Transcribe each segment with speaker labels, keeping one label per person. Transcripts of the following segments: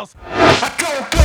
Speaker 1: else.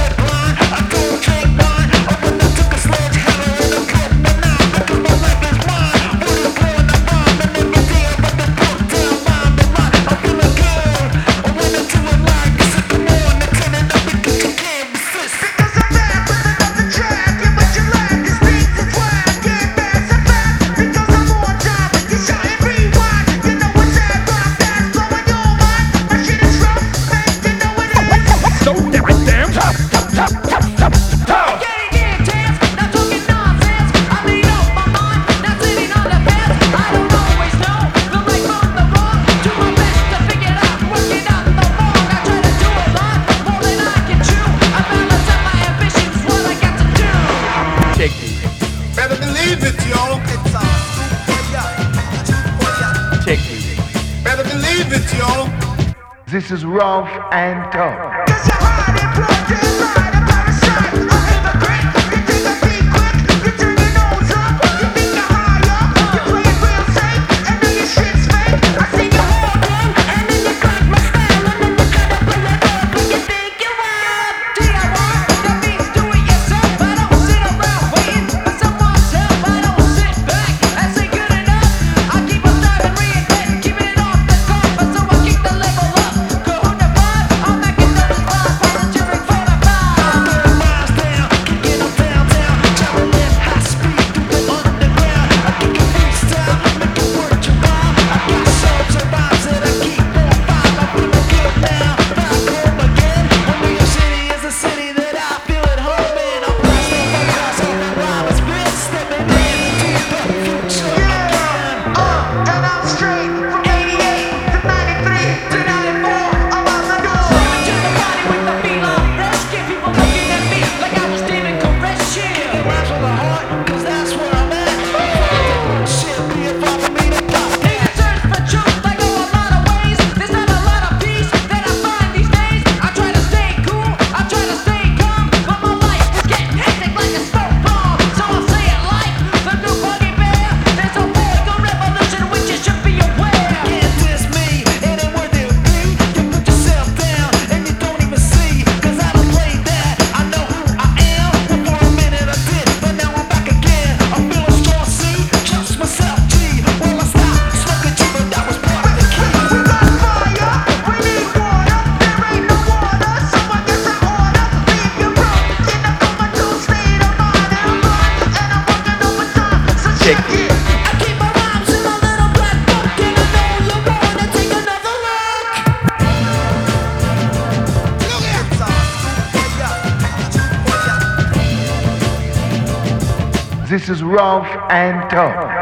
Speaker 1: This is rough and tough. This is rough and tough.